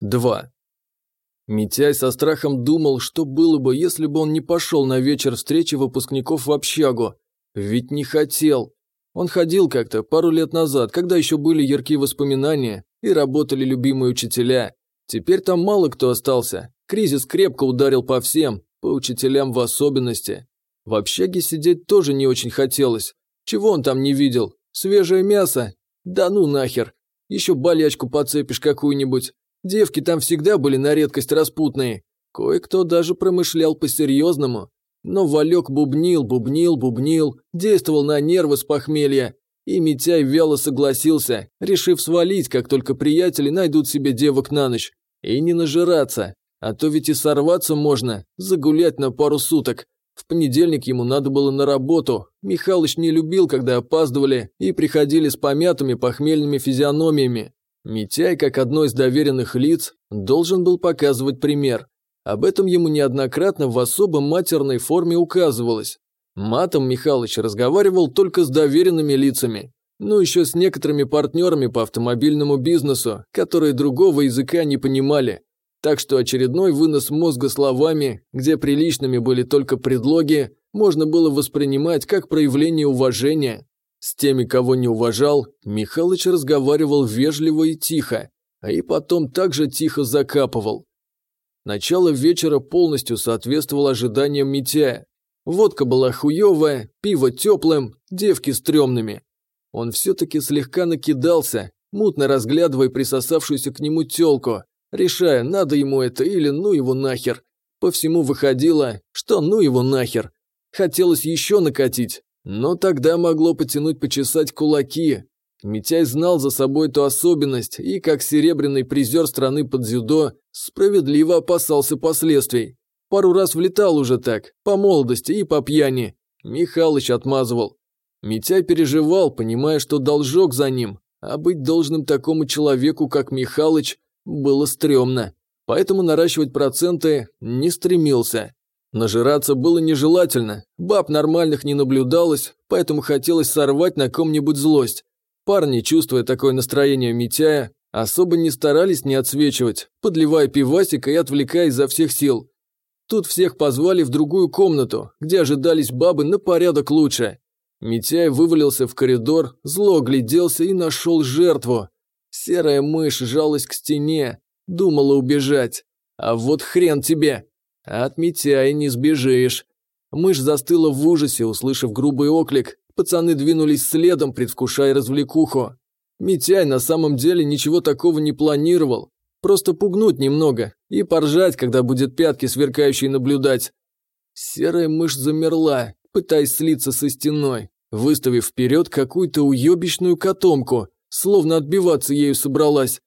2. Митяй со страхом думал, что было бы, если бы он не пошел на вечер встречи выпускников в общагу. Ведь не хотел. Он ходил как-то пару лет назад, когда еще были яркие воспоминания и работали любимые учителя. Теперь там мало кто остался. Кризис крепко ударил по всем, по учителям в особенности. В общаге сидеть тоже не очень хотелось. Чего он там не видел? Свежее мясо? Да ну нахер. Еще болячку подцепишь какую-нибудь. Девки там всегда были на редкость распутные. Кое-кто даже промышлял по-серьезному. Но Валек бубнил, бубнил, бубнил, действовал на нервы с похмелья. И Митяй вяло согласился, решив свалить, как только приятели найдут себе девок на ночь. И не нажираться. А то ведь и сорваться можно, загулять на пару суток. В понедельник ему надо было на работу. Михалыч не любил, когда опаздывали и приходили с помятыми похмельными физиономиями. Митяй, как одно из доверенных лиц, должен был показывать пример. Об этом ему неоднократно в особо матерной форме указывалось. Матом Михалыч разговаривал только с доверенными лицами, ну еще с некоторыми партнерами по автомобильному бизнесу, которые другого языка не понимали. Так что очередной вынос мозга словами, где приличными были только предлоги, можно было воспринимать как проявление уважения. С теми, кого не уважал, Михалыч разговаривал вежливо и тихо, а и потом также тихо закапывал. Начало вечера полностью соответствовало ожиданиям Митяя. Водка была хуевая, пиво теплым, девки стрёмными. Он все-таки слегка накидался, мутно разглядывая присосавшуюся к нему тёлку, решая, надо ему это или ну его нахер. По всему выходило, что ну его нахер. Хотелось еще накатить, но тогда могло потянуть почесать кулаки. Митяй знал за собой эту особенность и, как серебряный призер страны под дзюдо, справедливо опасался последствий. Пару раз влетал уже так, по молодости и по пьяни. Михалыч отмазывал. Митяй переживал, понимая, что должок за ним, а быть должным такому человеку, как Михалыч, было стрёмно. Поэтому наращивать проценты не стремился. Нажираться было нежелательно, баб нормальных не наблюдалось, поэтому хотелось сорвать на ком-нибудь злость. Парни, чувствуя такое настроение Митяя, особо не старались не отсвечивать, подливая пивасик и отвлекая изо всех сил. Тут всех позвали в другую комнату, где ожидались бабы на порядок лучше. Митяй вывалился в коридор, зло гляделся и нашел жертву. Серая мышь жалась к стене, думала убежать. А вот хрен тебе! От Митяя не сбежишь. Мышь застыла в ужасе, услышав грубый оклик. Пацаны двинулись следом, предвкушая развлекуху. Митяй на самом деле ничего такого не планировал. Просто пугнуть немного и поржать, когда будет пятки сверкающие наблюдать. Серая мышь замерла, пытаясь слиться со стеной, выставив вперед какую-то уебищную котомку, словно отбиваться ею собралась.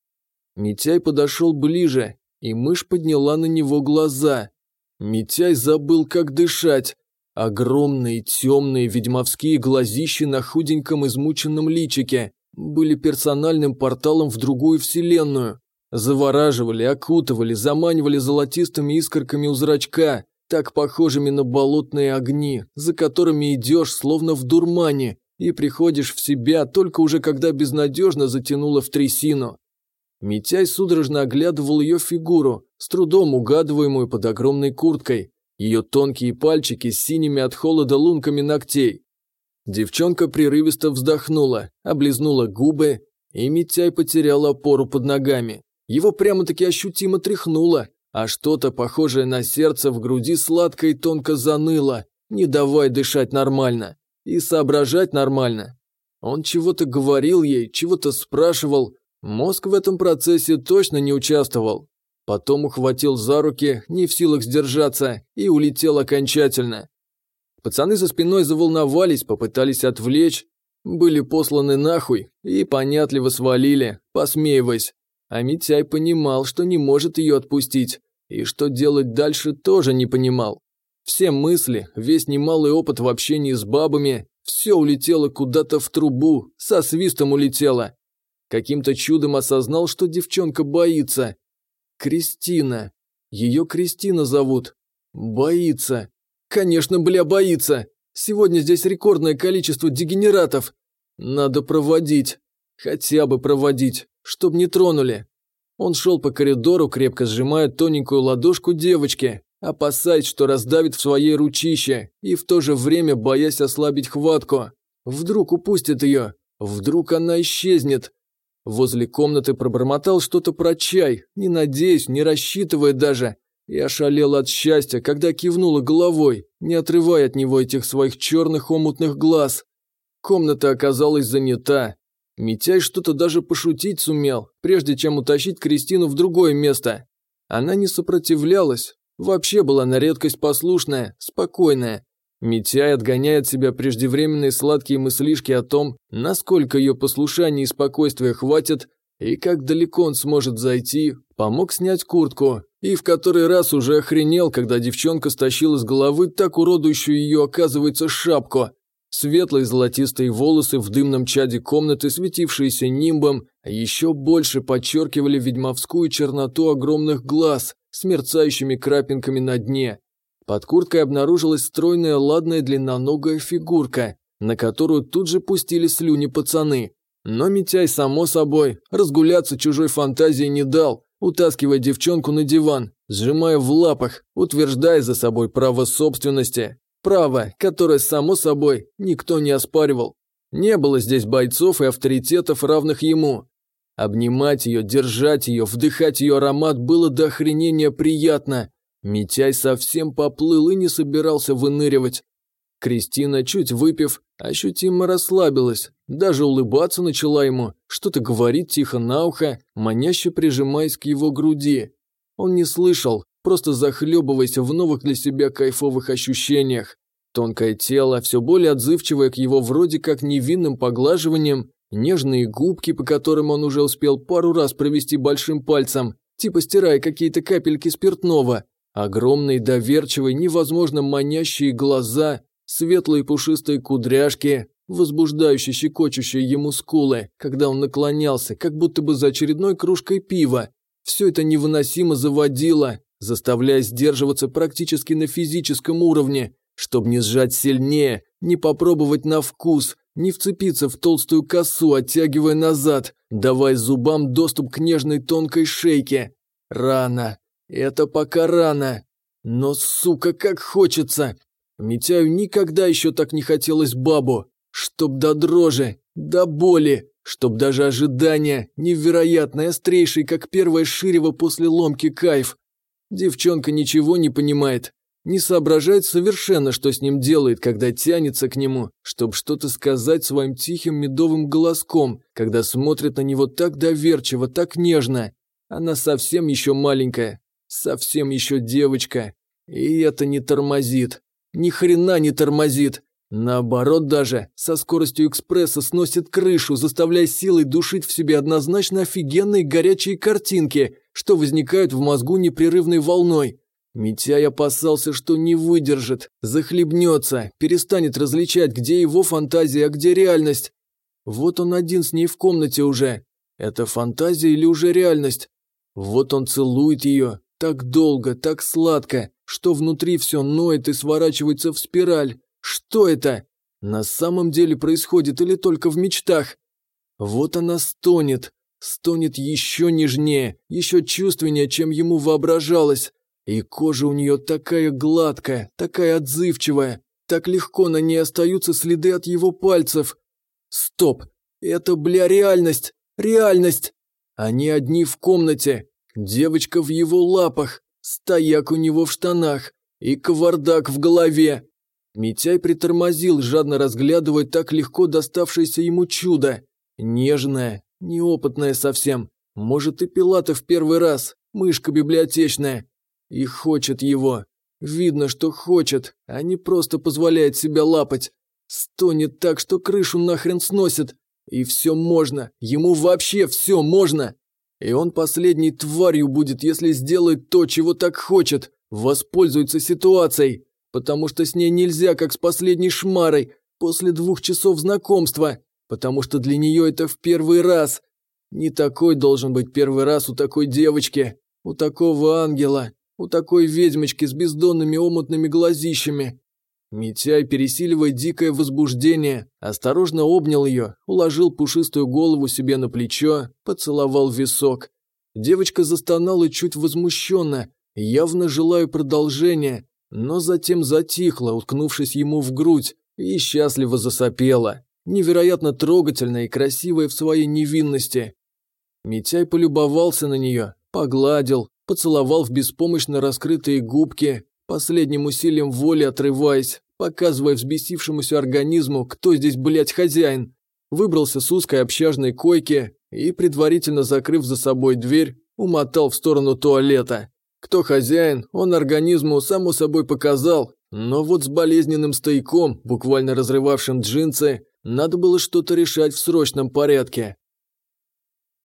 Митяй подошел ближе, и мышь подняла на него глаза. Митяй забыл, как дышать. Огромные темные ведьмовские глазищи на худеньком измученном личике были персональным порталом в другую вселенную. Завораживали, окутывали, заманивали золотистыми искорками у зрачка, так похожими на болотные огни, за которыми идешь, словно в дурмане, и приходишь в себя только уже когда безнадежно затянуло в трясину. Митяй судорожно оглядывал ее фигуру, с трудом угадываемую под огромной курткой, ее тонкие пальчики с синими от холода лунками ногтей. Девчонка прерывисто вздохнула, облизнула губы, и Митяй потерял опору под ногами. Его прямо-таки ощутимо тряхнуло, а что-то похожее на сердце в груди сладко и тонко заныло, не давая дышать нормально и соображать нормально. Он чего-то говорил ей, чего-то спрашивал, Мозг в этом процессе точно не участвовал. Потом ухватил за руки, не в силах сдержаться, и улетел окончательно. Пацаны за спиной заволновались, попытались отвлечь, были посланы нахуй и понятливо свалили, посмеиваясь. А Митяй понимал, что не может ее отпустить, и что делать дальше тоже не понимал. Все мысли, весь немалый опыт в общении с бабами, все улетело куда-то в трубу, со свистом улетело. Каким-то чудом осознал, что девчонка боится. Кристина. Ее Кристина зовут. Боится. Конечно, бля, боится. Сегодня здесь рекордное количество дегенератов. Надо проводить. Хотя бы проводить, чтоб не тронули. Он шел по коридору, крепко сжимая тоненькую ладошку девочки, опасаясь, что раздавит в своей ручище, и в то же время боясь ослабить хватку. Вдруг упустит ее, вдруг она исчезнет. Возле комнаты пробормотал что-то про чай, не надеясь, не рассчитывая даже, и ошалел от счастья, когда кивнула головой, не отрывая от него этих своих черных омутных глаз. Комната оказалась занята, Митяй что-то даже пошутить сумел, прежде чем утащить Кристину в другое место. Она не сопротивлялась, вообще была на редкость послушная, спокойная. Митяй отгоняет себя преждевременные сладкие мыслишки о том, насколько ее послушания и спокойствия хватит, и как далеко он сможет зайти, помог снять куртку, и в который раз уже охренел, когда девчонка стащила с головы так уродующую ее, оказывается, шапку. Светлые золотистые волосы в дымном чаде комнаты, светившиеся нимбом, еще больше подчеркивали ведьмовскую черноту огромных глаз с мерцающими крапинками на дне. Под курткой обнаружилась стройная ладная длинноногая фигурка, на которую тут же пустили слюни пацаны. Но Митяй, само собой, разгуляться чужой фантазией не дал, утаскивая девчонку на диван, сжимая в лапах, утверждая за собой право собственности. Право, которое, само собой, никто не оспаривал. Не было здесь бойцов и авторитетов, равных ему. Обнимать ее, держать ее, вдыхать ее аромат было до охренения приятно. Митяй совсем поплыл и не собирался выныривать. Кристина, чуть выпив, ощутимо расслабилась, даже улыбаться начала ему, что-то говорить тихо на ухо, маняще прижимаясь к его груди. Он не слышал, просто захлебываясь в новых для себя кайфовых ощущениях. Тонкое тело, все более отзывчивое к его вроде как невинным поглаживаниям, нежные губки, по которым он уже успел пару раз провести большим пальцем, типа стирая какие-то капельки спиртного, огромные, доверчивые, невозможно манящие глаза, светлые пушистые кудряшки, возбуждающие щекочущие ему скулы, когда он наклонялся, как будто бы за очередной кружкой пива. Все это невыносимо заводило, заставляя сдерживаться практически на физическом уровне, чтобы не сжать сильнее, не попробовать на вкус, не вцепиться в толстую косу, оттягивая назад, давая зубам доступ к нежной тонкой шейке. Рано. Это пока рано. Но, сука, как хочется. Митяю никогда еще так не хотелось бабу. Чтоб до дрожи, до боли, чтоб даже ожидания, невероятно острейший, как первое ширево после ломки кайф, Девчонка ничего не понимает, не соображает совершенно, что с ним делает, когда тянется к нему, чтобы что-то сказать своим тихим медовым голоском, когда смотрит на него так доверчиво, так нежно. Она совсем еще маленькая, совсем еще девочка. И это не тормозит. Ни хрена не тормозит. Наоборот даже, со скоростью экспресса сносит крышу, заставляя силой душить в себе однозначно офигенные горячие картинки, что возникают в мозгу непрерывной волной. Митяй опасался, что не выдержит, захлебнется, перестанет различать, где его фантазия, а где реальность. Вот он один с ней в комнате уже. Это фантазия или уже реальность? Вот он целует ее, так долго, так сладко, что внутри все ноет и сворачивается в спираль. Что это? На самом деле происходит или только в мечтах? Вот она стонет, стонет еще нежнее, еще чувственнее, чем ему воображалось. И кожа у нее такая гладкая, такая отзывчивая, так легко на ней остаются следы от его пальцев. Стоп, это, бля, реальность, реальность. Они одни в комнате, девочка в его лапах, стояк у него в штанах и кавардак в голове. Митяй притормозил, жадно разглядывая так легко доставшееся ему чудо. Нежное, неопытное совсем. Может, и пила-то в первый раз, мышка библиотечная. И хочет его. Видно, что хочет, а не просто позволяет себя лапать. Стонет так, что крышу нахрен сносит. И все можно, ему вообще все можно. И он последней тварью будет, если сделает то, чего так хочет, воспользуется ситуацией потому что с ней нельзя, как с последней шмарой, после двух часов знакомства, потому что для нее это в первый раз. Не такой должен быть первый раз у такой девочки, у такого ангела, у такой ведьмочки с бездонными омутными глазищами. Митяй, пересиливая дикое возбуждение, осторожно обнял ее, уложил пушистую голову себе на плечо, поцеловал висок. Девочка застонала чуть возмущенно, явно желая продолжения, но затем затихла, уткнувшись ему в грудь, и счастливо засопела, невероятно трогательная и красивая в своей невинности. Митяй полюбовался на нее, погладил, поцеловал в беспомощно раскрытые губки, последним усилием воли отрываясь, показывая взбесившемуся организму, кто здесь, блядь, хозяин. Выбрался с узкой общажной койки и, предварительно закрыв за собой дверь, умотал в сторону туалета. Кто хозяин, он организму само собой показал, но вот с болезненным стояком, буквально разрывавшим джинсы, надо было что-то решать в срочном порядке.